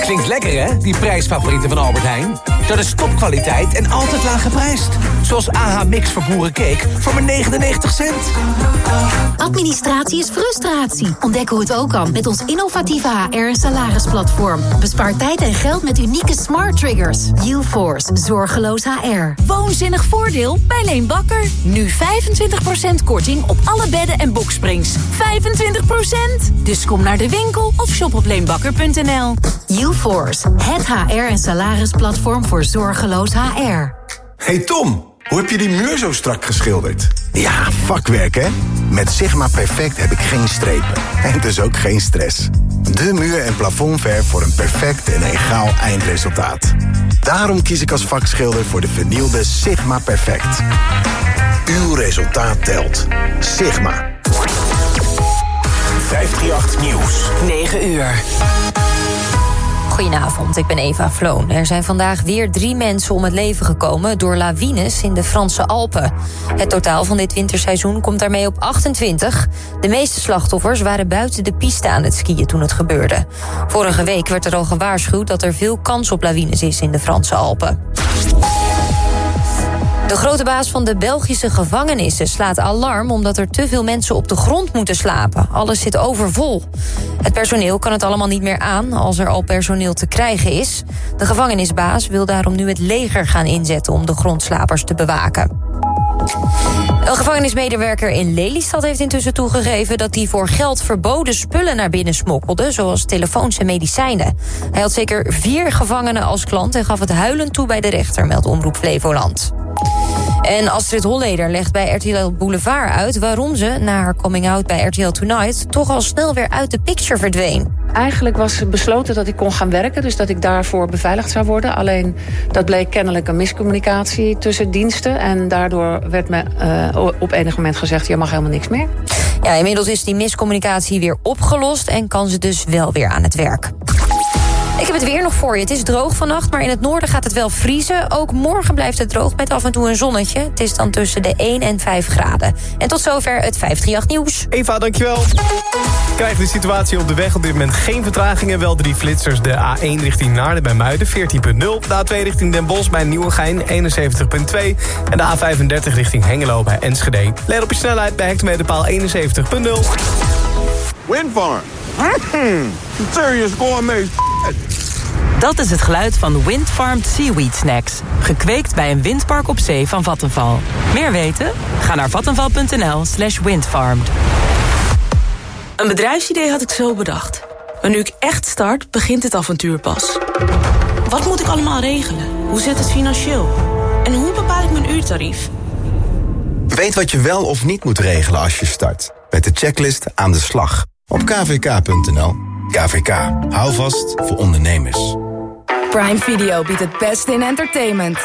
Klinkt lekker hè, die prijsfavorieten van Albert Heijn? Dat is topkwaliteit en altijd laag geprijsd. Zoals AH Mix voor boerencake voor maar 99 cent. Administratie is frustratie. Ontdek hoe het ook kan met ons innovatieve HR- en salarisplatform. Bespaar tijd en geld met unieke smart triggers. UForce, zorgeloos HR. Woonzinnig voordeel bij Leen Bakker. Nu 25% korting op alle bedden en boksprings. 25%! Dus kom naar de winkel of shop op leenbakker.nl. UForce, het HR- en salarisplatform voor zorgeloos HR. Hey Tom, hoe heb je die muur zo strak geschilderd? Ja, vakwerk hè? Met Sigma Perfect heb ik geen strepen. En dus ook geen stress. De muur- en plafondverf voor een perfect en egaal eindresultaat. Daarom kies ik als vakschilder voor de vernielde Sigma Perfect. Uw resultaat telt. Sigma. 538 Nieuws. 9 uur. Goedenavond, ik ben Eva Vloon. Er zijn vandaag weer drie mensen om het leven gekomen... door lawines in de Franse Alpen. Het totaal van dit winterseizoen komt daarmee op 28. De meeste slachtoffers waren buiten de piste aan het skiën toen het gebeurde. Vorige week werd er al gewaarschuwd dat er veel kans op lawines is in de Franse Alpen. De grote baas van de Belgische gevangenissen slaat alarm... omdat er te veel mensen op de grond moeten slapen. Alles zit overvol. Het personeel kan het allemaal niet meer aan... als er al personeel te krijgen is. De gevangenisbaas wil daarom nu het leger gaan inzetten... om de grondslapers te bewaken. Een gevangenismedewerker in Lelystad heeft intussen toegegeven... dat hij voor geld verboden spullen naar binnen smokkelde... zoals telefoons en medicijnen. Hij had zeker vier gevangenen als klant... en gaf het huilend toe bij de rechter, meldt Omroep Flevoland. En Astrid Holleder legt bij RTL Boulevard uit... waarom ze, na haar coming-out bij RTL Tonight... toch al snel weer uit de picture verdween. Eigenlijk was besloten dat ik kon gaan werken, dus dat ik daarvoor beveiligd zou worden. Alleen dat bleek kennelijk een miscommunicatie tussen diensten. En daardoor werd me uh, op enig moment gezegd: je mag helemaal niks meer. Ja, inmiddels is die miscommunicatie weer opgelost en kan ze dus wel weer aan het werk. Ik heb het weer nog voor je. Het is droog vannacht, maar in het noorden gaat het wel vriezen. Ook morgen blijft het droog met af en toe een zonnetje. Het is dan tussen de 1 en 5 graden. En tot zover het 538 nieuws. Eva, dankjewel. Krijg de situatie op de weg op dit moment geen vertragingen. Wel drie flitsers. De A1 richting Naarden bij Muiden 14.0. De A2 richting Den Bosch bij Nieuwegein 71.2. En de A35 richting Hengelo bij Enschede. Let op je snelheid bij hectometerpaal 71.0. Windfarm. Mm, serious gourmet dat is het geluid van Windfarmed Seaweed Snacks. Gekweekt bij een windpark op zee van Vattenval. Meer weten? Ga naar vattenval.nl slash windfarmed. Een bedrijfsidee had ik zo bedacht. Maar nu ik echt start, begint het avontuur pas. Wat moet ik allemaal regelen? Hoe zit het financieel? En hoe bepaal ik mijn uurtarief? Weet wat je wel of niet moet regelen als je start. Met de checklist aan de slag. Op kvk.nl. KVK. Hou vast voor ondernemers. Prime Video biedt het beste in entertainment.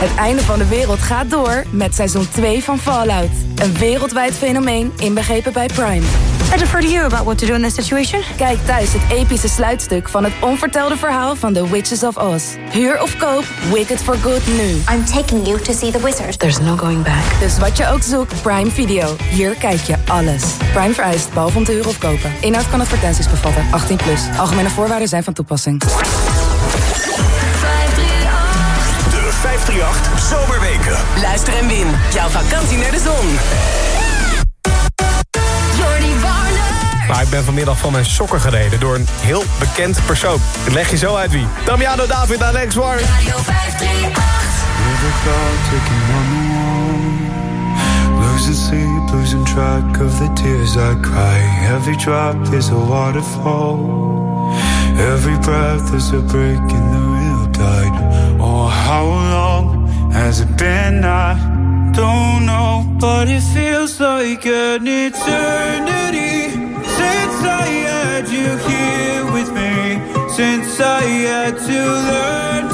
Het einde van de wereld gaat door met seizoen 2 van Fallout. Een wereldwijd fenomeen, inbegrepen bij Prime. I defer to you about what to do in this situation. Kijk thuis het epische sluitstuk van het onvertelde verhaal van The Witches of Oz. Huur of koop, Wicked for Good nu. I'm taking you to see the wizard. There's no going back. Dus wat je ook zoekt, Prime Video. Hier kijk je alles. Prime vereist, behalve om te huren of kopen. Inhoud kan advertenties bevatten. 18 plus. Algemene voorwaarden zijn van toepassing. 538 Zomerweken. Luister en win. Jouw vakantie naar de zon. Maar ik ben vanmiddag van mijn sokken gereden door een heel bekend persoon. Ik leg je zo uit wie. Damiano David Alex War. Radio 538. Losing sleep, losing track of the tears I cry. Every drop is a waterfall. Every breath is a break in the real tide. Oh, how long has it been? I don't know, but it feels like an eternity since I had you here with me. Since I had to learn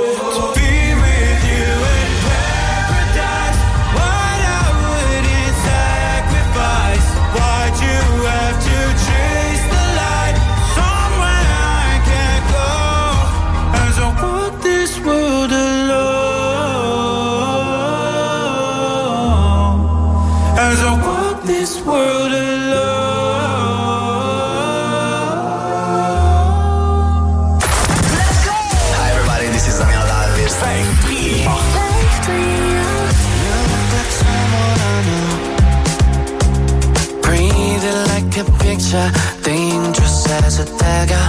dangerous as a dagger.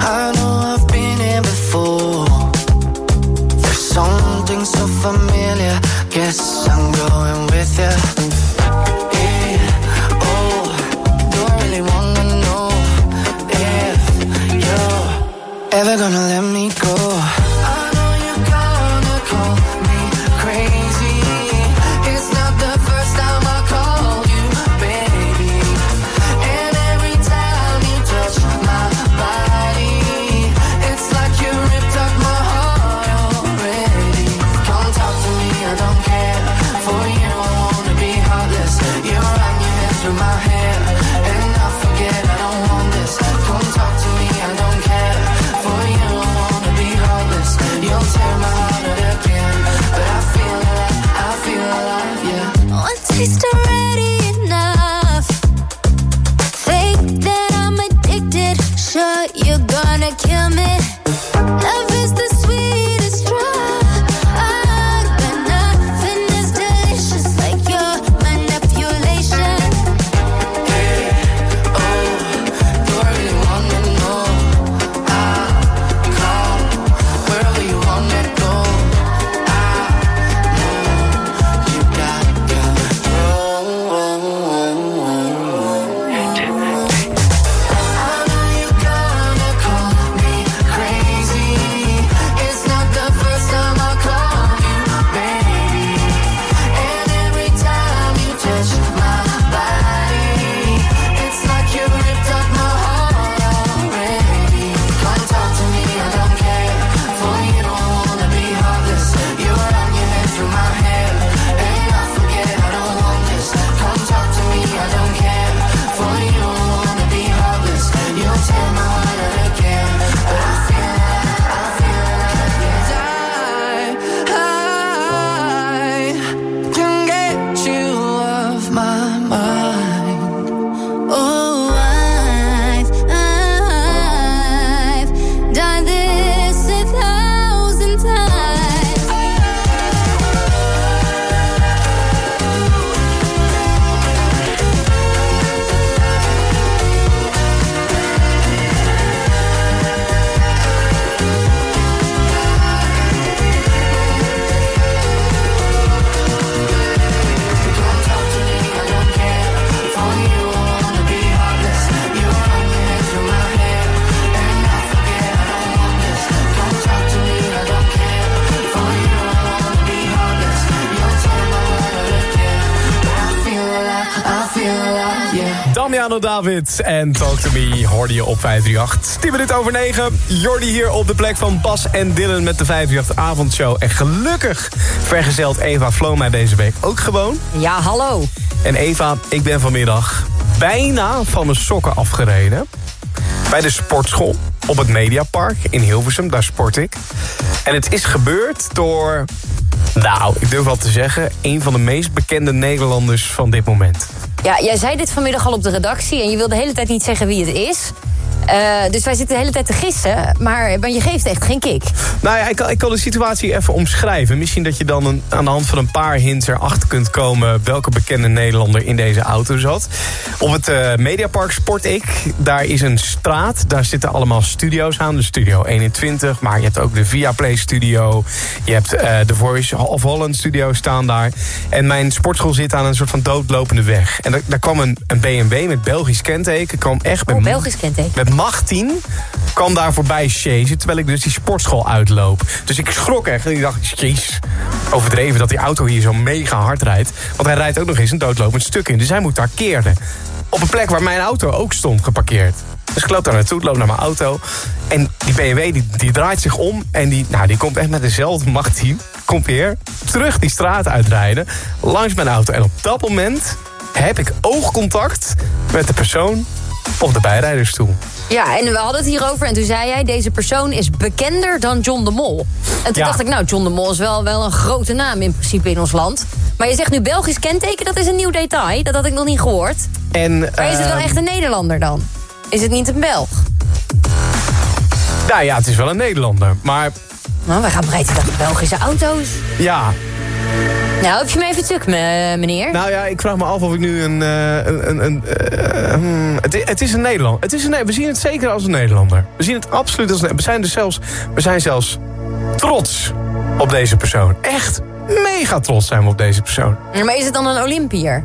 I know I've been here before. There's something so familiar. David en Talk To Me hoorde je op 538. 10 minuten over 9. Jordi hier op de plek van Bas en Dylan met de 538 avondshow. En gelukkig vergezelt Eva Flo mij deze week ook gewoon. Ja, hallo. En Eva, ik ben vanmiddag bijna van mijn sokken afgereden. Bij de sportschool op het Mediapark in Hilversum, daar sport ik. En het is gebeurd door, nou, ik durf wel te zeggen... een van de meest bekende Nederlanders van dit moment. Ja, jij zei dit vanmiddag al op de redactie en je wilde de hele tijd niet zeggen wie het is. Uh, dus wij zitten de hele tijd te gissen, maar, maar je geeft echt geen kick. Nou ja, ik kan, ik kan de situatie even omschrijven. Misschien dat je dan een, aan de hand van een paar hints erachter kunt komen... welke bekende Nederlander in deze auto zat. Op het uh, Mediapark Sport ik. Daar is een straat, daar zitten allemaal studio's aan. De Studio 21, maar je hebt ook de Viaplay Studio. Je hebt uh, de Voice of Holland Studio staan daar. En mijn sportschool zit aan een soort van doodlopende weg. En daar, daar kwam een, een BMW met Belgisch kenteken. Kwam echt met, oh, Belgisch kenteken. Met macht 10 kwam daar voorbij chasen... terwijl ik dus die sportschool uitloop. Dus ik schrok echt en ik dacht, jeez, overdreven dat die auto hier zo mega hard rijdt. Want hij rijdt ook nog eens een doodlopend stuk in. Dus hij moet daar keren. Op een plek waar mijn auto ook stond geparkeerd. Dus ik loop daar naartoe, loop naar mijn auto. En die BMW die, die draait zich om en die, nou, die komt echt met dezelfde macht 10... komt weer terug die straat uitrijden, langs mijn auto. En op dat moment heb ik oogcontact met de persoon op de bijrijdersstoel. Ja, en we hadden het hierover en toen zei jij... deze persoon is bekender dan John de Mol. En toen Ja. dacht ik, nou, John de Mol is wel, wel een grote naam in principe in ons land. Maar je zegt nu Belgisch kenteken, dat is een nieuw detail. Dat had ik nog niet gehoord. En, Maar is het wel ehm, echt een Nederlander dan? Is het niet een Belg? Nou ja, het is wel een Nederlander. Maar Nou, wij gaan breed naar Belgische auto's. ja, Nou, heb je me even stuk, me- meneer? nou ja, ik vraag me af of ik nu een... eh, een, een, een eh, hmm, het, is een Nederlander. Het is een, we zien het zeker als een Nederlander. We zien het absoluut als een We zijn, dus zelfs, we zijn zelfs trots op deze persoon. Echt mega trots zijn we op deze persoon. Maar is het dan een Olympiër?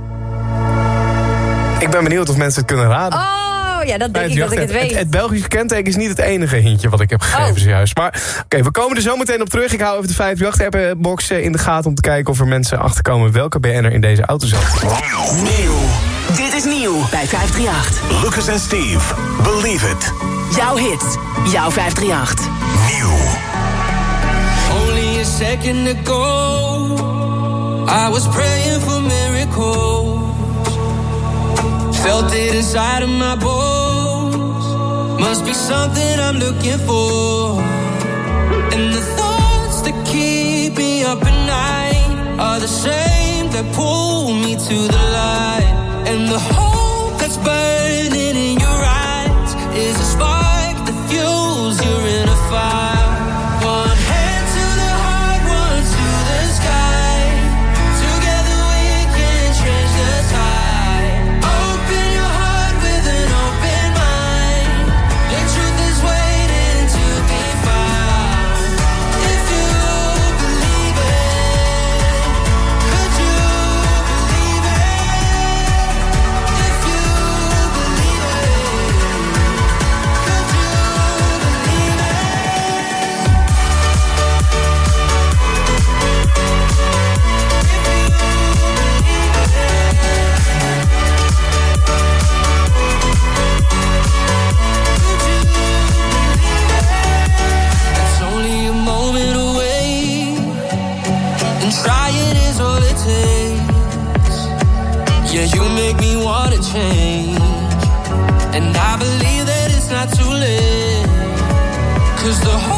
Ik ben benieuwd of mensen het kunnen raden. Oh, ja, dat denk ik dat ik het weet. Oh. Het, het Belgische kenteken is niet het enige hintje wat ik heb gegeven zojuist. Maar oké, we komen er zo meteen op terug. Ik hou even de 538 box in de gaten om te kijken of er mensen achterkomen welke BN'er in deze auto zat. Nieuw. Dit is nieuw bij 538. Lucas en Steve, Believe It. Jouw hit. Jouw 538. Only a second ago, I was praying for miracles. Felt it inside of my bones. Must be something I'm looking for. And the thoughts that keep me up at night are the same that pull me to the light. And the hope that's burning in your eyes is a spark that fuels your inner fire. The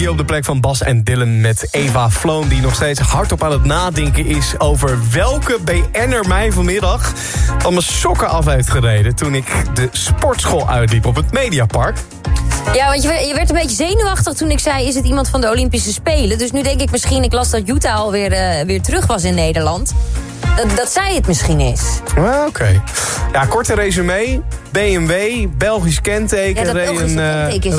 hier op de plek van Bas en Dylan met Eva Floon... die nog steeds hardop aan het nadenken is over welke BN'er mij vanmiddag... van mijn sokken af heeft gereden toen ik de sportschool uitliep op het Mediapark. Ja, want je, werd een beetje zenuwachtig toen ik zei... is het iemand van de Olympische Spelen? Dus nu denk ik misschien, ik las dat Utah alweer eh, weer terug was in Nederland... Dat, dat zij het misschien is. Ah, oké. Ja, korte resume. BMW, Belgisch kenteken. Ja, een, eh, is.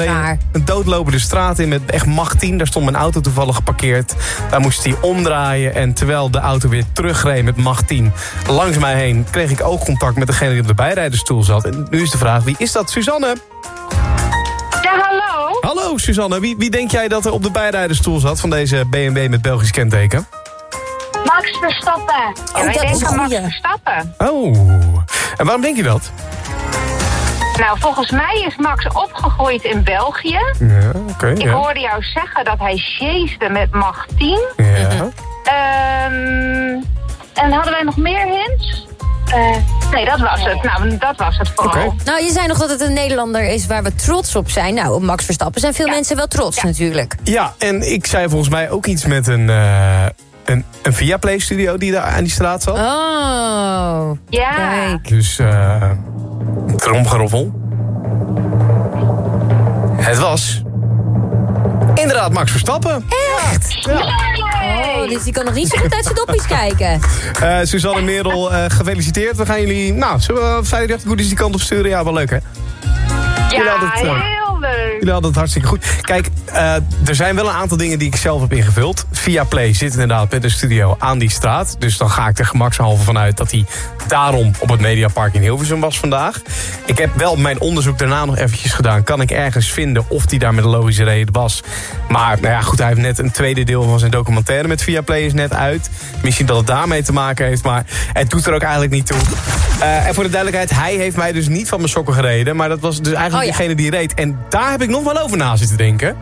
Een doodlopende straat in met echt macht 10. Daar stond mijn auto toevallig geparkeerd. Daar moest hij omdraaien. En terwijl de auto weer terugreed met macht 10 langs mij heen... kreeg ik ook contact met degene die op de bijrijdersstoel zat. En nu is de vraag, wie is dat? Suzanne? Ja, hallo. Hallo, Suzanne. Wie, wie denk jij dat er op de bijrijdersstoel zat... van deze BMW met Belgisch kenteken? Max Verstappen. Ik denk dat is een. Max Verstappen. Oh. En waarom denk je dat? Nou, volgens mij is Max opgegroeid in België. Ja, oké. Ik hoorde jou zeggen dat hij sjeesde met macht 10. Ja. Um, en hadden wij nog meer hints? Eh, nee, dat was het. Nou, dat was het vooral. Okay. Nou, je zei nog dat het een Nederlander is waar we trots op zijn. Nou, Max Verstappen zijn veel mensen wel trots natuurlijk. Ja, en ik zei volgens mij ook iets met een... Uh, een, een Viaplay-studio die daar aan die straat zat. Oh, ja. Kijk. Dus, uh, tromgeroffel. Het was... Inderdaad, Max Verstappen. Echt? Oh, dus die kan nog niet zo goed uit zijn doppies kijken. Eh Suzanne en Merel, eh, gefeliciteerd. We gaan jullie, nou, zullen we veilig goed eens die kant op sturen? Ja, wel leuk, hè? Ja, het, eh, heel leuk. Jullie hadden het hartstikke goed. Kijk, eh, er zijn wel een aantal dingen die ik zelf heb ingevuld. Via Play zit inderdaad met een studio aan die straat. Dus dan ga ik er gemakshalve vanuit dat hij daarom op het Mediapark in Hilversum was vandaag. Ik heb wel mijn onderzoek daarna nog eventjes gedaan. Kan ik ergens vinden of hij daar met een logische reden was. Maar nou ja, goed, hij heeft net een tweede deel van zijn documentaire met Via Play is net uit. Misschien dat het daarmee te maken heeft, maar het doet er ook eigenlijk niet toe. Eh, en voor de duidelijkheid, hij heeft mij dus niet van mijn sokken gereden. Maar dat was dus eigenlijk Oh ja. degene die reed. En daar heb ik nog wel over na zitten denken.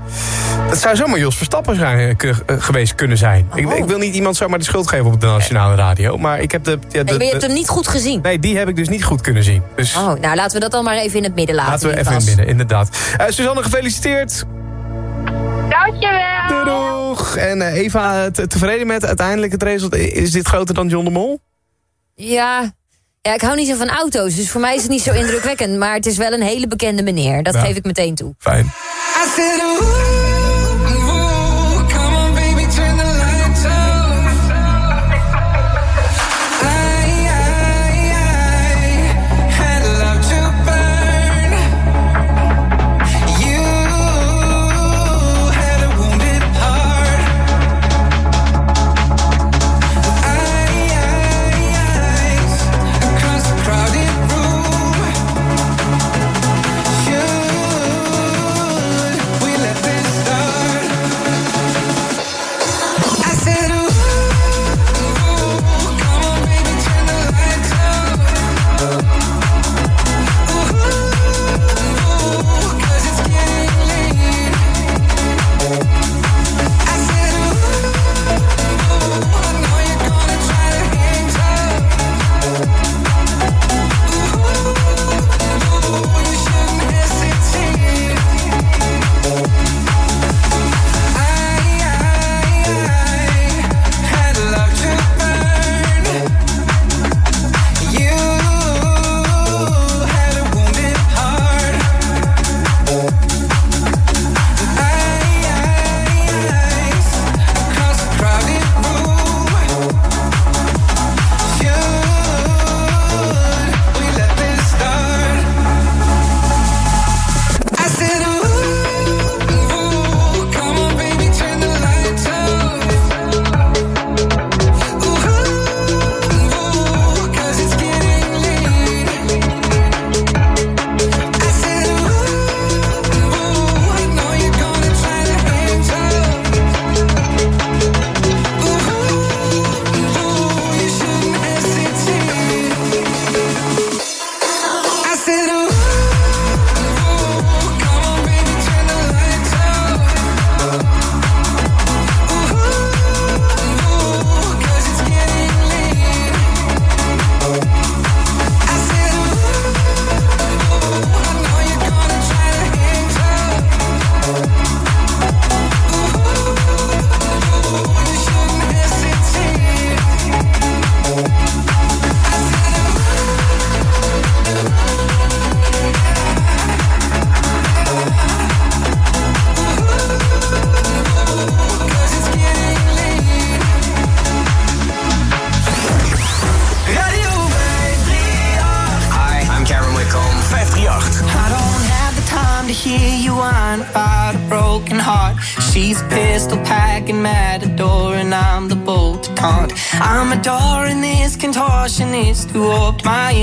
Dat zou zomaar Jos Verstappen zijn, eh, geweest kunnen zijn. Ik, ik wil niet iemand zomaar de schuld geven op de nationale radio. Maar ik heb de... Ja, de- Nee, maar je hebt hem niet goed gezien. nee, die heb ik dus niet goed kunnen zien. Dus Oh, nou laten we dat dan maar even in het midden laten. laten we even in tas. binnen, inderdaad. Eh Suzanne, gefeliciteerd. Dankjewel. Doeg. En eh, Eva, te- tevreden met uiteindelijk het resultaat? Is dit groter dan John de Mol? Ja. Ja, ik hou niet zo van auto's, dus voor mij is het niet zo indrukwekkend. Maar het is wel een hele bekende meneer, dat Ja. geef ik meteen toe. Fijn.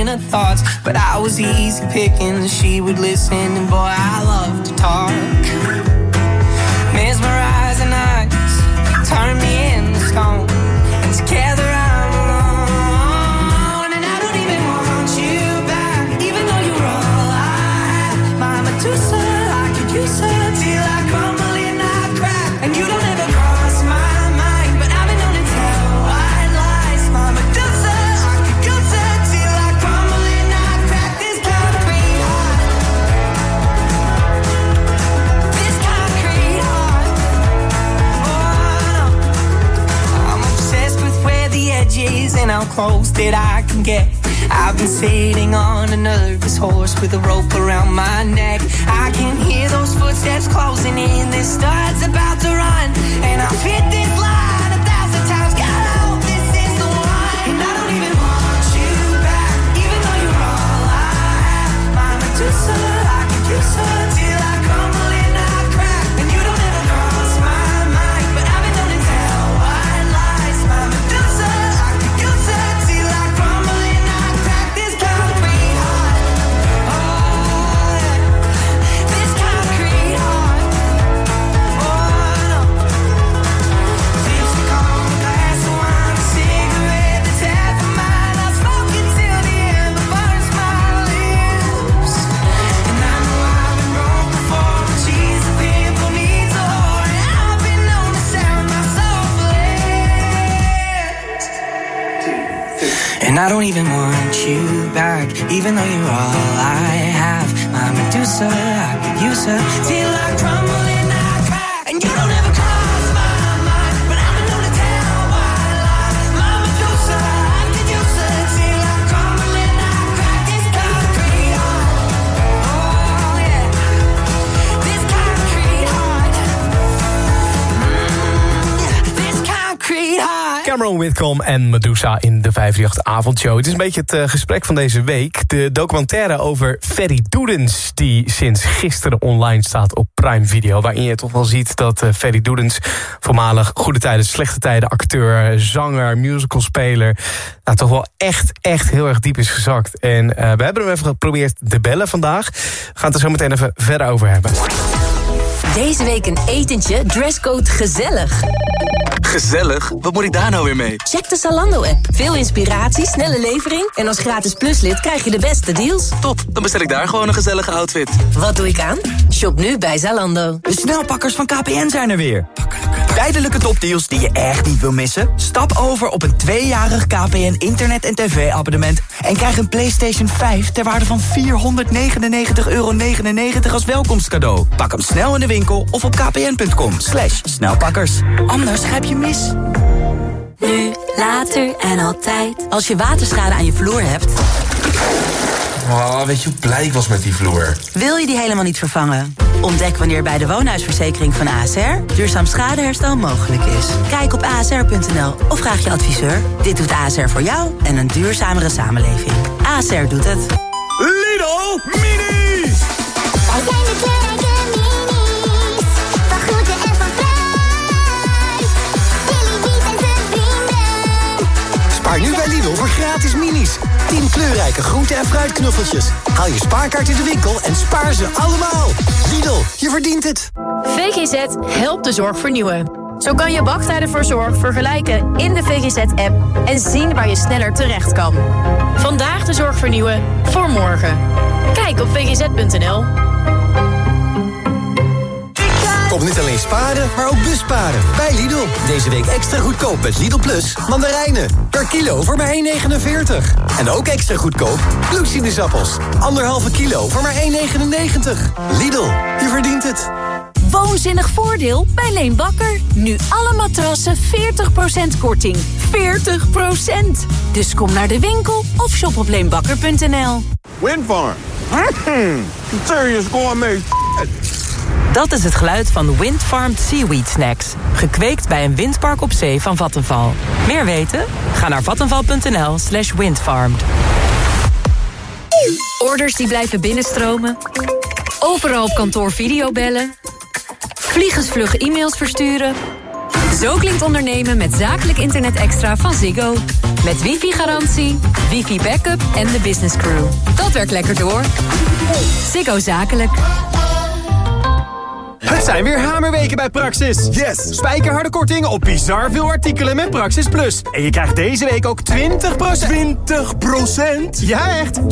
Warped my inner thoughts. But I was easy picking, en Medusa in de 538-avondshow. Het is een beetje het eh, gesprek van deze week. De documentaire over Ferry Doedens... die sinds gisteren online staat op Prime Video. Waarin je toch wel ziet dat uh, Ferry Doedens... voormalig goede tijden, slechte tijden acteur, zanger, musicalspeler... Nou, toch wel echt, echt heel erg diep is gezakt. En uh, we hebben hem even geprobeerd te bellen vandaag. We gaan het er zo meteen even verder over hebben. Deze week een etentje, dresscode gezellig. Gezellig? Wat moet ik daar nou weer mee? Check de Zalando-app. Veel inspiratie, snelle levering... en als gratis pluslid krijg je de beste deals. Top, dan bestel ik daar gewoon een gezellige outfit. Wat doe ik aan? Shop nu bij Zalando. De snelpakkers van KPN zijn er weer. Tijdelijke topdeals die je echt niet wil missen? Stap over op een tweejarig KPN internet- en tv-abonnement... en krijg een PlayStation 5 ter waarde van 499,99 euro als welkomstcadeau. Pak hem snel in de winkel of op kpn.com. Slash snelpakkers. Anders grijp je mis. Nu, later en altijd. Als je waterschade aan je vloer hebt... Oh, weet je hoe blij ik was met die vloer? Wil je die helemaal niet vervangen? Ontdek wanneer bij de woonhuisverzekering van ASR duurzaam schadeherstel mogelijk is. Kijk op asr.nl of vraag je adviseur. Dit doet ASR voor jou en een duurzamere samenleving. ASR doet het. Lidl Mini! Spaar nu bij Lidl voor gratis minis. 10 kleurrijke groente- en fruitknuffeltjes. Haal je spaarkaart in de winkel en spaar ze allemaal. Lidl, je verdient het. VGZ helpt de zorg vernieuwen. Zo kan je wachttijden voor zorg vergelijken in de VGZ-app... en zien waar je sneller terecht kan. Vandaag de zorg vernieuwen voor morgen. Kijk op vgz.nl. Kom niet alleen sparen, maar ook busparen. Bij Lidl. Deze week extra goedkoop met Lidl Plus mandarijnen. Per kilo voor maar 1,49. En ook extra goedkoop bloedsinusappels. Anderhalve kilo voor maar 1,99. Lidl, je verdient het. Woonzinnig voordeel bij Leen Bakker. Nu alle matrassen 40% korting. 40%! Dus kom naar de winkel of shop op leenbakker.nl. Windfarm. Mm, serious gourmet Dat is het geluid van Windfarmed Seaweed Snacks. Gekweekt bij een windpark op zee van Vattenval. Meer weten? Ga naar vattenval.nl slash windfarmed. Orders die blijven binnenstromen. Overal op kantoor videobellen. Vliegensvlug e-mails versturen. Zo klinkt ondernemen met zakelijk internet extra van Ziggo. Met wifi-garantie, wifi-backup en de business crew. Dat werkt lekker door. Ziggo Zakelijk. Het zijn weer hamerweken bij Praxis. Yes! Spijkerharde korting op bizar veel artikelen met Praxis Plus. En je krijgt deze week ook 20%... 20%? Ja, echt! 20%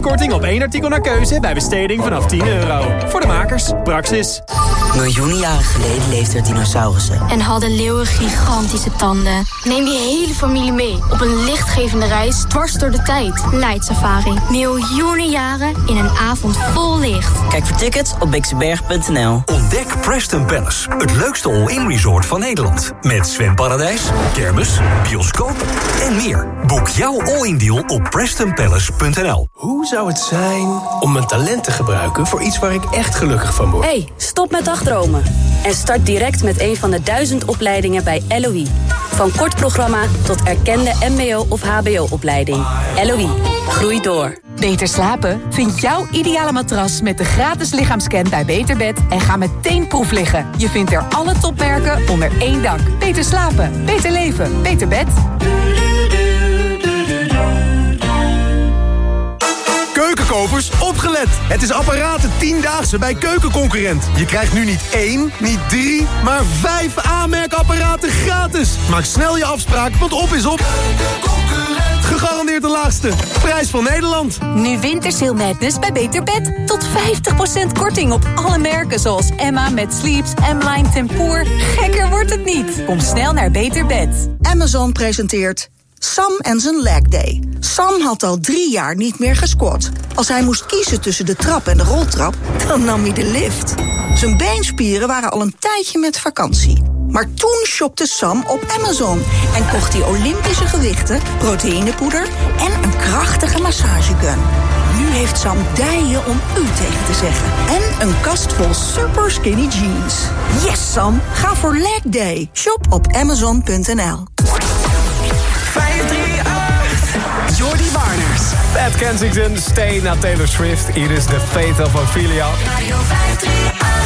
korting op één artikel naar keuze bij besteding vanaf 10 euro. Voor de makers, Praxis. Miljoenen jaren geleden leefden er dinosaurussen. En hadden leeuwen gigantische tanden. Neem je hele familie mee op een lichtgevende reis dwars door de tijd. Light Safari. Miljoenen jaren in een avond vol licht. Kijk voor tickets op bixenberg.nl. Ontdek Preston Palace, het leukste all-in resort van Nederland. Met zwemparadijs, kermis, bioscoop en meer. Boek jouw all-in deal op prestonpalace.nl. Hoe zou het zijn om mijn talent te gebruiken voor iets waar ik echt gelukkig van word? hey, stop met dagdromen. En start direct met een van de duizend opleidingen bij LOE. Van kort programma tot erkende mbo- of hbo-opleiding. LOE, groei door. Beter slapen? Vind jouw ideale matras met de gratis lichaamscan bij Beterbed en ga meteen proef liggen. Je vindt er alle topmerken onder één dak. Beter slapen, beter leven, beter bed. Keukenkopers, opgelet! Het is apparaten 10-daagse bij Keukenconcurrent. Je krijgt nu niet één, niet drie, maar vijf aanmerkapparaten gratis. Maak snel je afspraak, want op is op. Laagste. Prijs van Nederland. Nu Wintersail Madness bij Beter Bed. Tot 50% korting op alle merken zoals Emma met Sleeps, M-Line Tempoor. Gekker wordt het niet. Kom snel naar Beter Bed. Amazon presenteert Sam en zijn leg day. Sam had al drie jaar niet meer gesquat. Als hij moest kiezen tussen de trap en de roltrap, dan nam hij de lift. Zijn beenspieren waren al een tijdje met vakantie. Maar toen shopte Sam op Amazon en kocht hij Olympische gewichten, proteïnepoeder en een krachtige massagegun. Nu heeft Sam dijen om u tegen te zeggen. En een kast vol super skinny jeans. Yes, Sam, ga voor leg day. Shop op amazon.nl. 538. Jordi Warners. Pat Kensington, Stay naar Taylor Swift. Hier is The Fate of Ophelia. Radio 538.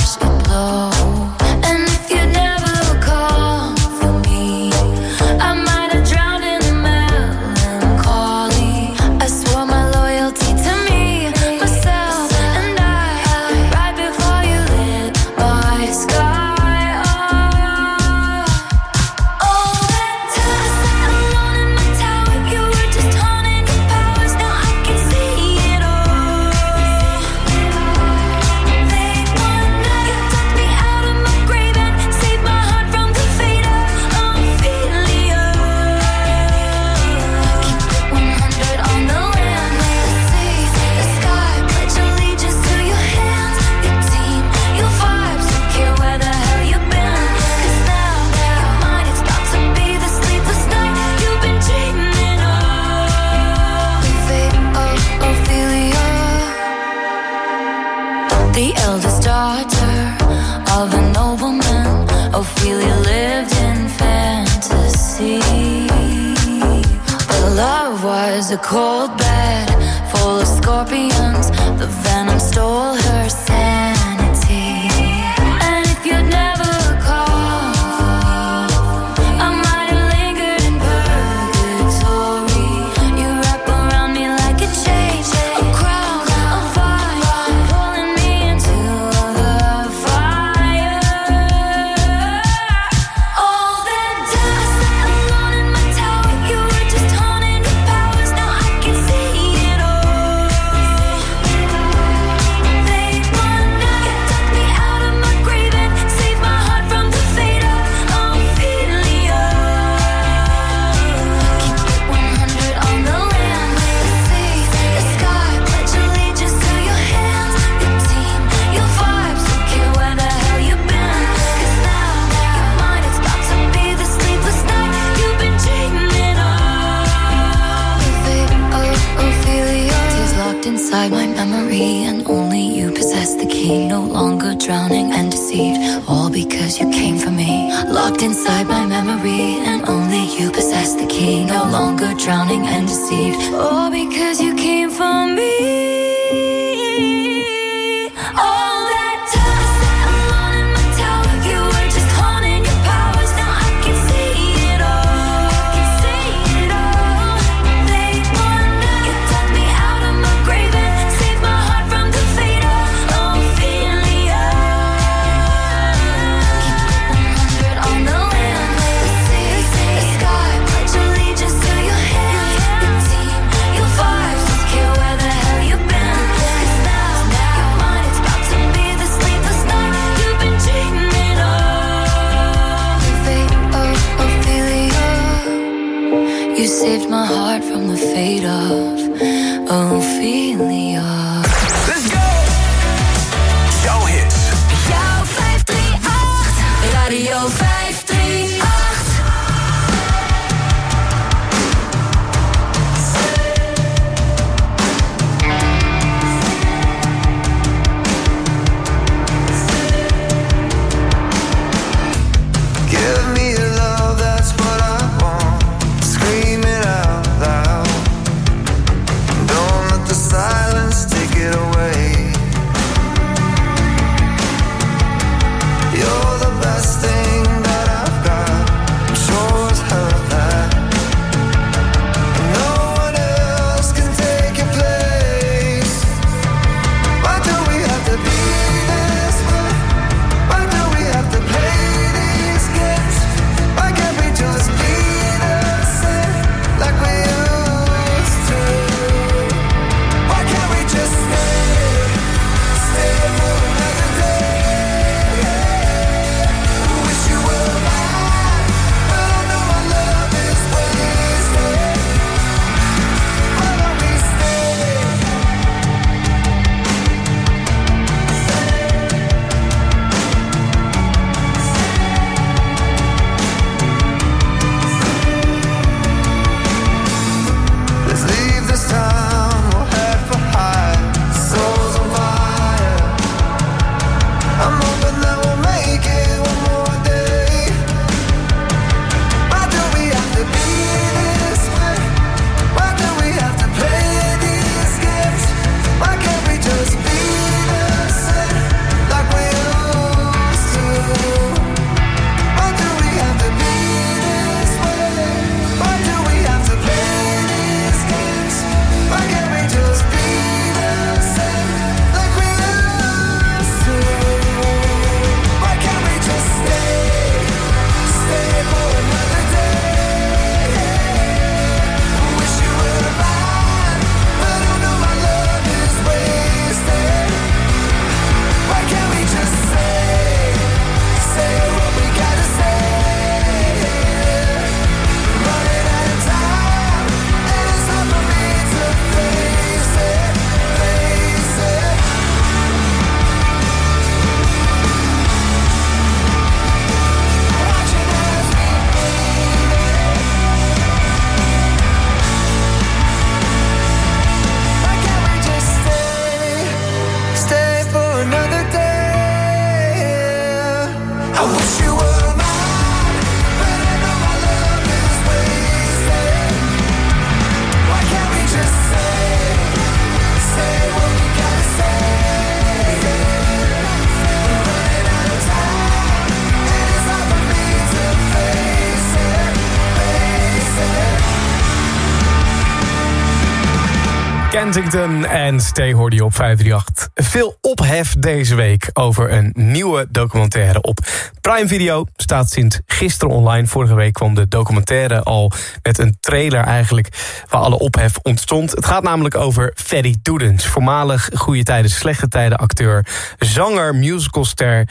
Kensington en Stay hoorde op 538. Veel ophef deze week over een nieuwe documentaire op Prime Video. Staat sinds gisteren online. Vorige week kwam de documentaire al met een trailer eigenlijk... waar alle ophef ontstond. Het gaat namelijk over Ferry Doedens. Voormalig goede tijden, slechte tijden acteur. Zanger, musicalster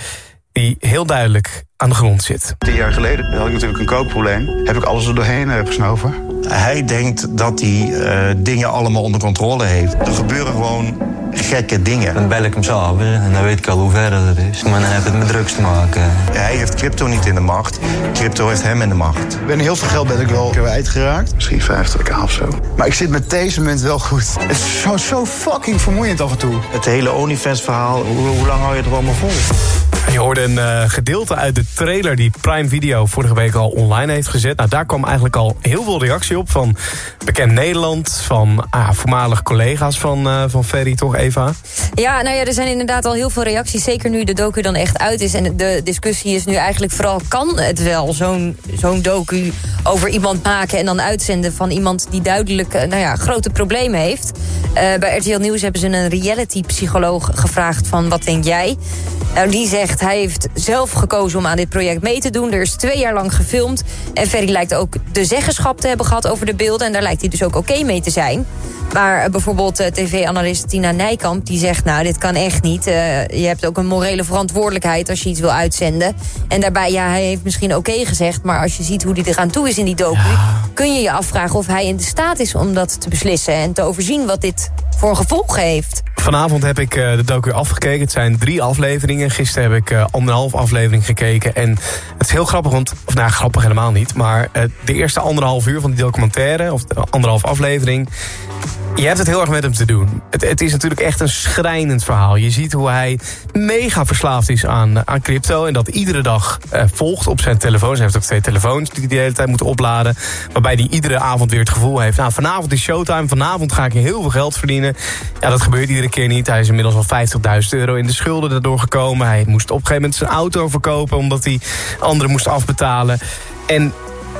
die heel duidelijk aan de grond zit. Tien jaar geleden had ik natuurlijk een kookprobleem. Heb ik alles er doorheen eh, gesnoven. Hij denkt dat hij eh, dingen allemaal onder controle heeft. Er gebeuren gewoon gekke dingen. Dan bel ik hem s'avonds en dan weet ik al hoe ver dat is. Maar dan heb het met drugs te maken. Hij heeft crypto niet in de macht. Crypto heeft hem in de macht. Ik ben heel veel geld ben ik wel kwijtgeraakt. Misschien 50k of zo. Maar ik zit met deze munt wel goed. Het is zo, zo fucking vermoeiend af en toe. Het hele OnlyFans-verhaal, hoe, hoe lang hou je het allemaal vol? Je hoorde een eh, gedeelte uit de trailer die Prime Video vorige week al online heeft gezet. Nou, daar kwam eigenlijk al heel veel reactie op van bekend Nederland, van ah, voormalig collega's van, eh, van Ferry, toch Eva? Ja, nou ja, er zijn inderdaad al heel veel reacties. Zeker nu de docu dan echt uit is. En de discussie is nu eigenlijk vooral... kan het wel, zo'n zo'n docu over iemand maken... en dan uitzenden van iemand die duidelijk eh, nou ja, grote problemen heeft. Bij RTL Nieuws hebben ze een reality-psycholoog gevraagd van... wat denk jij? Nou, die zegt, hij heeft zelf gekozen om aan dit project mee te doen. Er is twee jaar lang gefilmd. En Ferry lijkt ook de zeggenschap te hebben gehad over de beelden. En daar lijkt hij dus ook oké mee te zijn. Maar eh, bijvoorbeeld eh, tv-analyst Tina Nijkamp die zegt... nou, dit kan echt niet. Eh, je hebt ook een morele verantwoordelijkheid als je iets wil uitzenden. En daarbij, ja, hij heeft misschien oké gezegd... maar als je ziet hoe hij eraan toe is in die docu... kun je je afvragen of hij in de staat is om dat te beslissen... en te overzien wat dit voor gevolgen heeft. Vanavond heb ik eh, de docu afgekeken. Het zijn drie afleveringen. Gisteren heb ik eh, anderhalf aflevering gekeken. En het is heel grappig, want... Of nou, grappig helemaal niet. Maar eh, de eerste anderhalf uur van die documentaire... of de anderhalf aflevering... Je hebt het heel erg met hem te doen. Het, het is natuurlijk echt een schrijnend verhaal. Je ziet hoe hij mega verslaafd is aan, aan crypto... en dat iedere dag volgt op zijn telefoon. Hij heeft ook twee telefoons die hij de hele tijd moet opladen... waarbij hij iedere avond weer het gevoel heeft... nou, vanavond is showtime, vanavond ga ik heel veel geld verdienen. Ja, dat gebeurt iedere keer niet. Hij is inmiddels al 50.000 euro in de schulden daardoor gekomen. Hij moest op een gegeven moment zijn auto verkopen... omdat hij anderen moest afbetalen. En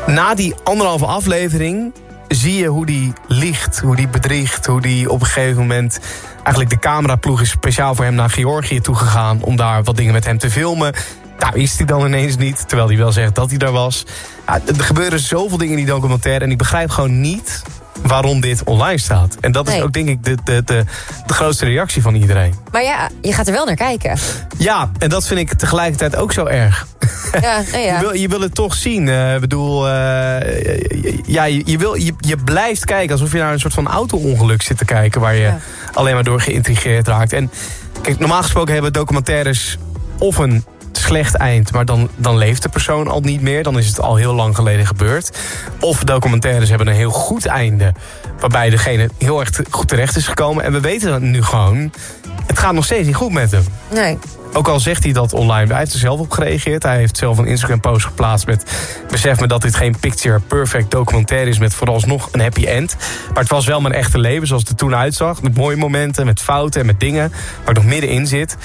na die anderhalve aflevering zie je hoe die liegt, hoe die bedriegt... hoe die op een gegeven moment... eigenlijk de cameraploeg is speciaal voor hem naar Georgië toegegaan... om daar wat dingen met hem te filmen. Daar is hij dan ineens niet, terwijl hij wel zegt dat hij daar was. Ja, er gebeuren zoveel dingen in die documentaire... en ik begrijp gewoon niet waarom dit online staat. En dat is Nee. ook denk ik de, de, de, de grootste reactie van iedereen. Maar ja, je gaat er wel naar kijken. Ja, en dat vind ik tegelijkertijd ook zo erg. Ja, nou ja. Je, wil, je wil het toch zien. Eh, Ik bedoel, eh, ja, je, je, wil, je, je blijft kijken alsof je naar een soort van auto-ongeluk zit te kijken... waar je alleen maar door geïntrigeerd raakt. En kijk, normaal gesproken hebben documentaires of een slecht eind... maar dan, dan leeft de persoon al niet meer. Dan is het al heel lang geleden gebeurd. Of documentaires hebben een heel goed einde... waarbij degene heel erg goed terecht is gekomen. En we weten nu gewoon... het gaat nog steeds niet goed met hem. Nee. Ook al zegt hij dat online, hij heeft er zelf op gereageerd. Hij heeft zelf een Instagram-post geplaatst met... besef me dat dit geen picture perfect documentaire is... met vooralsnog een happy end. Maar het was wel mijn echte leven zoals het er toen uitzag. Met mooie momenten, met fouten en met dingen waar ik nog middenin zit.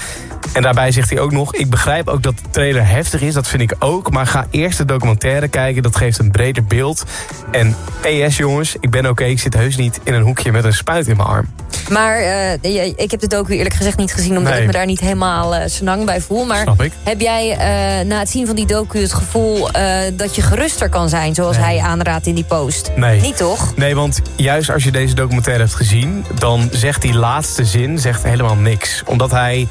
En daarbij zegt hij ook nog... ik begrijp ook dat de trailer heftig is, dat vind ik ook... maar ga eerst de documentaire kijken, dat geeft een breder beeld. En PS jongens, ik ben oké, ik zit heus niet in een hoekje met een spuit in mijn arm. Maar eh, ik heb de docu eerlijk gezegd niet gezien... omdat Nee. ik me daar niet helemaal eh senang bij voel. Maar Snap ik. heb jij eh, na het zien van die docu het gevoel... eh, dat je geruster kan zijn, zoals hij aanraadt in die post? Nee. Niet toch? Nee, want juist als je deze documentaire hebt gezien... dan zegt die laatste zin zegt helemaal niks. Omdat hij...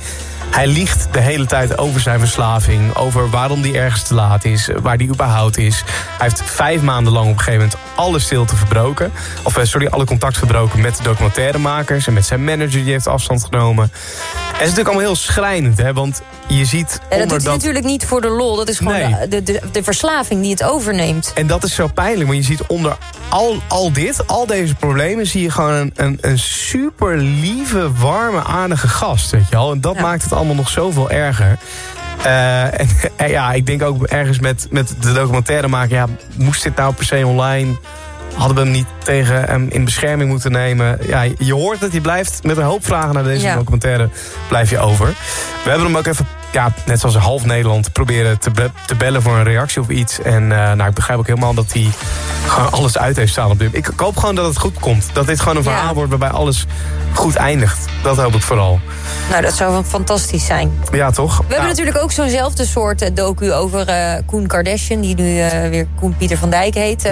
Hij liegt de hele tijd over zijn verslaving. Over waarom hij ergens te laat is. Waar hij überhaupt is. Hij heeft vijf maanden lang op een gegeven moment alle stilte verbroken. Of eh, sorry, alle contact verbroken met de documentairemakers. En met zijn manager die heeft afstand genomen. En het is natuurlijk allemaal heel schrijnend. Hè, want je ziet En dat doet natuurlijk niet voor de lol. Dat is gewoon Nee. de, de, de, verslaving die het overneemt. En dat is zo pijnlijk, want je ziet onder al, al dit, al deze problemen... zie je gewoon een, een, een super lieve, warme, aardige gast, weet je wel. En dat maakt het allemaal nog zoveel erger. Eh, en, en ja, ik denk ook ergens met, met de documentaire maken... ja, moest dit nou per se online... Hadden we hem niet tegen hem in bescherming moeten nemen? Ja, je hoort het, je blijft met een hoop vragen naar deze Ja. documentaire blijf je over. We hebben hem ook even, ja, net zoals half Nederland, proberen te, be- te bellen voor een reactie of iets. En eh, nou, ik begrijp ook helemaal dat hij gewoon alles uit heeft staan op dit. Ik hoop gewoon dat het goed komt. Dat dit gewoon een verhaal wordt waarbij alles goed eindigt. Dat hoop ik vooral. Nou, dat zou fantastisch zijn. Ja, toch? We hebben natuurlijk ook zo'nzelfde soort eh, docu over eh, Koen Kardashian... die nu weer Koen Pieter van Dijk heet,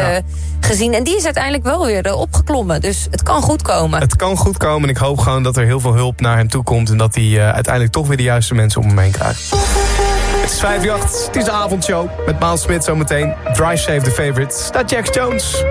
gezien. En die is uiteindelijk wel weer opgeklommen. Dus het kan goed komen. Het kan goed komen en ik hoop gewoon dat er heel veel hulp naar hem toe komt... en dat hij uiteindelijk toch weer de juiste mensen om hem heen krijgt. Het is 5 het is de avondshow met Maal Smit zometeen. Drive Save the Favorites. Dat Jax Jones.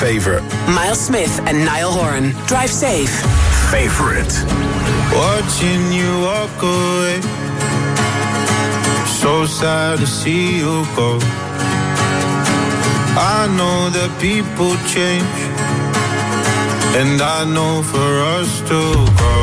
favorite. Miles Smith and Niall Horan. Drive safe. Favorite. Watching you walk away. So sad to see you go. I know that people change. And I know for us to grow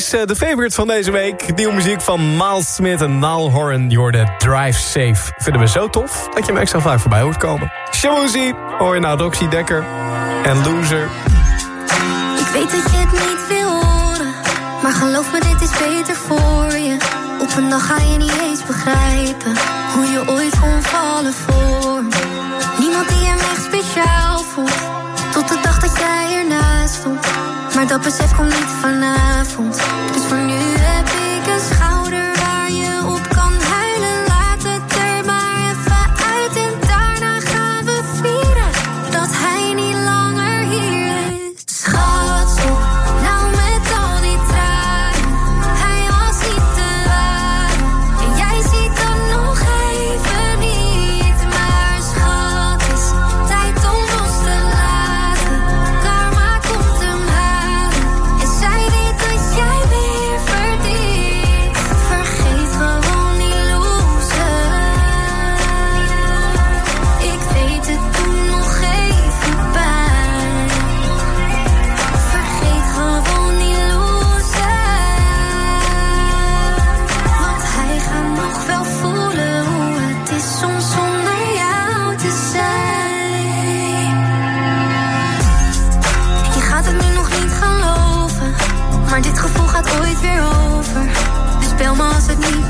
is eh, de favorite van deze week. Nieuwe muziek van Miles Smith en Nal Horan. Jorden Drive Safe. Vinden we zo tof dat je hem extra vaak voorbij hoort komen. Shamuzi, hoor je nou Doxy Dekker en Loser. Ik weet dat je het niet wil horen. Maar geloof me, dit is beter voor je. Op een dag ga je niet eens begrijpen. Hoe je ooit kon vallen voor. Niemand die hem echt speciaal voelt. Tot de dag dat jij ernaast stond maar dat besef komt niet vanavond. Dus voor nu heb ik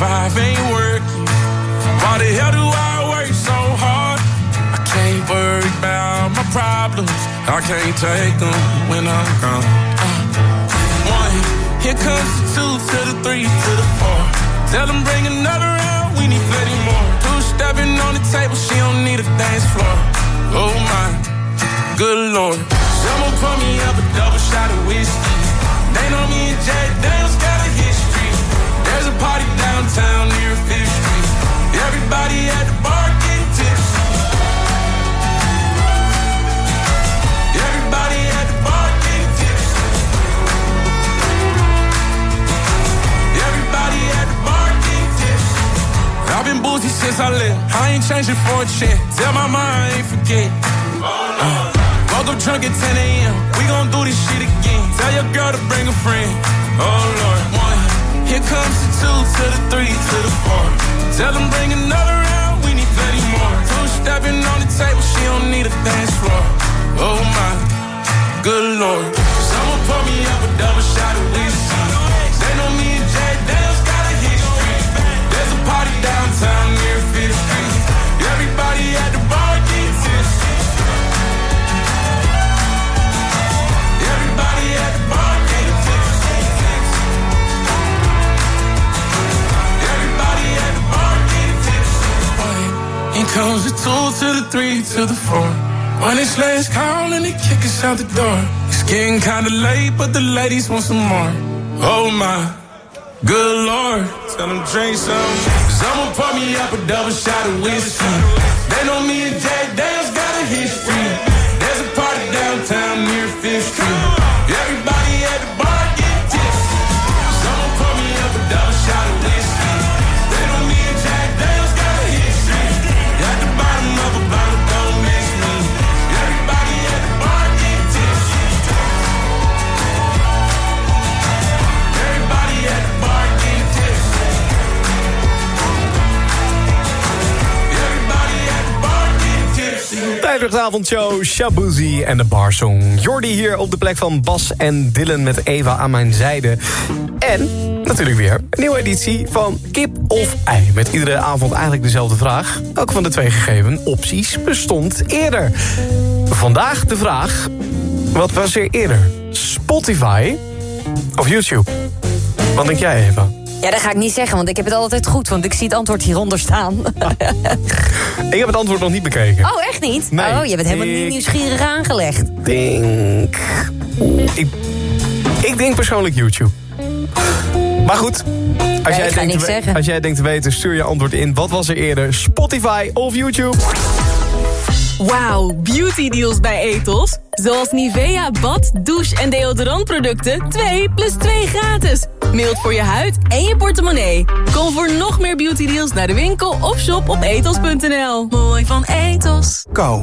five ain't working. Why the hell do I work so hard? I can't worry about my problems. I can't take them when I'm gone. Uh, one, here comes the two to the three to the four. Tell them bring another round, we need plenty more. Two stepping on the table, she don't need a dance floor. Oh my, good lord. Someone pour me up a double shot of whiskey. They know me and Jack Daniels got a history. There's a party downtown near Fifth Street. Everybody at the bar getting tipsy. Everybody at the bar getting tipsy. Everybody at the bar getting tipsy. I've been boozy since I left. I ain't changing for a check. Tell my mind I ain't forget. Uh, woke up drunk at 10 a.m. We gon' do this shit again. Tell your girl to bring a friend. Oh Lord. Here comes the two to the three to the four. Tell them bring another round. We need plenty more. Two stepping on the table. She don't need a dance floor. Oh my, good lord. Someone pour me up a double shot of whiskey. They know me and Jack Daniels got a history. There's a party downtown comes the two to the three to the four. When it's last call and they kick us out the door. It's getting kinda late, but the ladies want some more. Oh my, good lord. Tell them drink some. Someone pour me up a double shot of whiskey. They know me and Jack vrijdagavondshow Shabuzi en de Barsong. Jordi hier op de plek van Bas en Dylan met Eva aan mijn zijde. En natuurlijk weer een nieuwe editie van Kip of Ei. Met iedere avond eigenlijk dezelfde vraag. Welke van de twee gegeven opties bestond eerder? Vandaag de vraag, wat was er eerder? Spotify of YouTube? Wat denk jij, Eva? Ja, dat ga ik niet zeggen, want ik heb het altijd goed. Want ik zie het antwoord hieronder staan. Ik heb het antwoord nog niet bekeken. Oh, echt niet? Nee. oh, je bent helemaal niet Ik- nieuwsgierig aangelegd. denk... Ik, ik denk persoonlijk YouTube. Maar goed, als, jij denkt te als jij denkt te weten, stuur je antwoord in. Wat was er eerder, Spotify of YouTube? Wauw, beauty deals bij Ethos. Zoals Nivea bad, douche en deodorantproducten 2 plus 2 gratis. Mild voor je huid en je portemonnee. Kom voor nog meer beauty deals naar de winkel of shop op ethos.nl. Mooi van Ethos. Kou.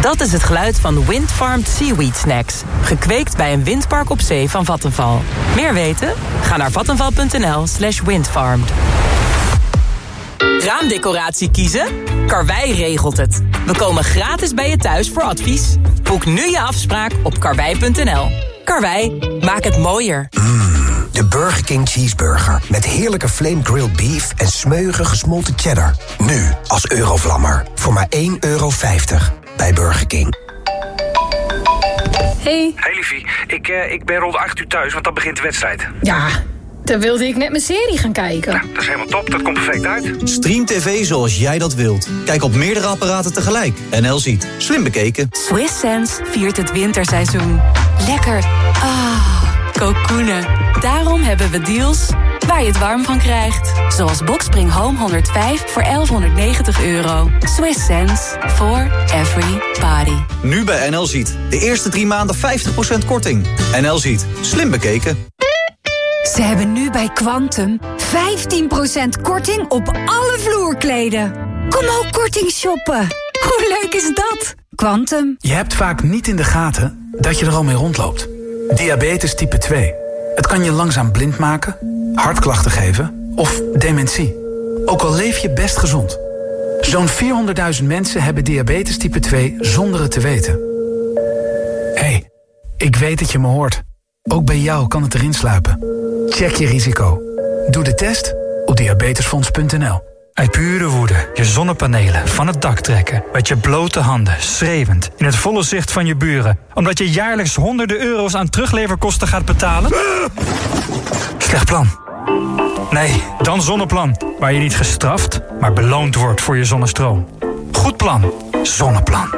Dat is het geluid van Windfarmed Seaweed Snacks. Gekweekt bij een windpark op zee van Vattenval. Meer weten? Ga naar vattenval.nl slash windfarmed. Raamdecoratie kiezen? Karwei regelt het. We komen gratis bij je thuis voor advies. Boek nu je afspraak op karwei.nl. Karwei, maak het mooier. De Burger King Cheeseburger. Met heerlijke flame grilled beef en smeuige gesmolten cheddar. Nu als Eurovlammer. Voor maar 1,50 euro bij Burger King. Hey. Hey liefie, ik, eh, ik ben rond 8 uur thuis, want dan begint de wedstrijd. Ja, dan wilde ik net mijn serie gaan kijken. Dat is helemaal top, dat komt perfect uit. Stream TV zoals jij dat wilt. Kijk op meerdere apparaten tegelijk. NL ziet. Slim bekeken. Swiss Sense viert het winterseizoen. Lekker. Ah, kokoenen. Daarom hebben we deals waar je het warm van krijgt. Zoals Boxspring Home 105 voor 1190 euro. Swiss Sense for every body. Nu bij NL ziet. De eerste drie maanden 50% korting. NL ziet. Slim bekeken. Ze hebben nu bij Quantum 15% korting op alle vloerkleden. Kom ook korting shoppen. Hoe leuk is dat? Quantum. Je hebt vaak niet in de gaten dat je er al mee rondloopt. Diabetes type 2. Het kan je langzaam blind maken, hartklachten geven of dementie. Ook al leef je best gezond. Zo'n 400.000 mensen hebben diabetes type 2 zonder het te weten. Hé, hey, ik weet dat je me hoort. Ook bij jou kan het erin sluipen. Check je risico. Doe de test op diabetesfonds.nl. Uit pure woede je zonnepanelen van het dak trekken. Met je blote handen, schreeuwend, in het volle zicht van je buren. Omdat je jaarlijks honderden euro's aan terugleverkosten gaat betalen? Slecht plan. Nee, dan Zonneplan. Waar je niet gestraft, maar beloond wordt voor je zonnestroom. Goed plan. Zonneplan.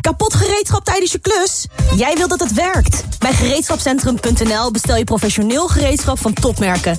Kapot gereedschap tijdens je klus? Jij wilt dat het werkt. Bij gereedschapcentrum.nl bestel je professioneel gereedschap van topmerken.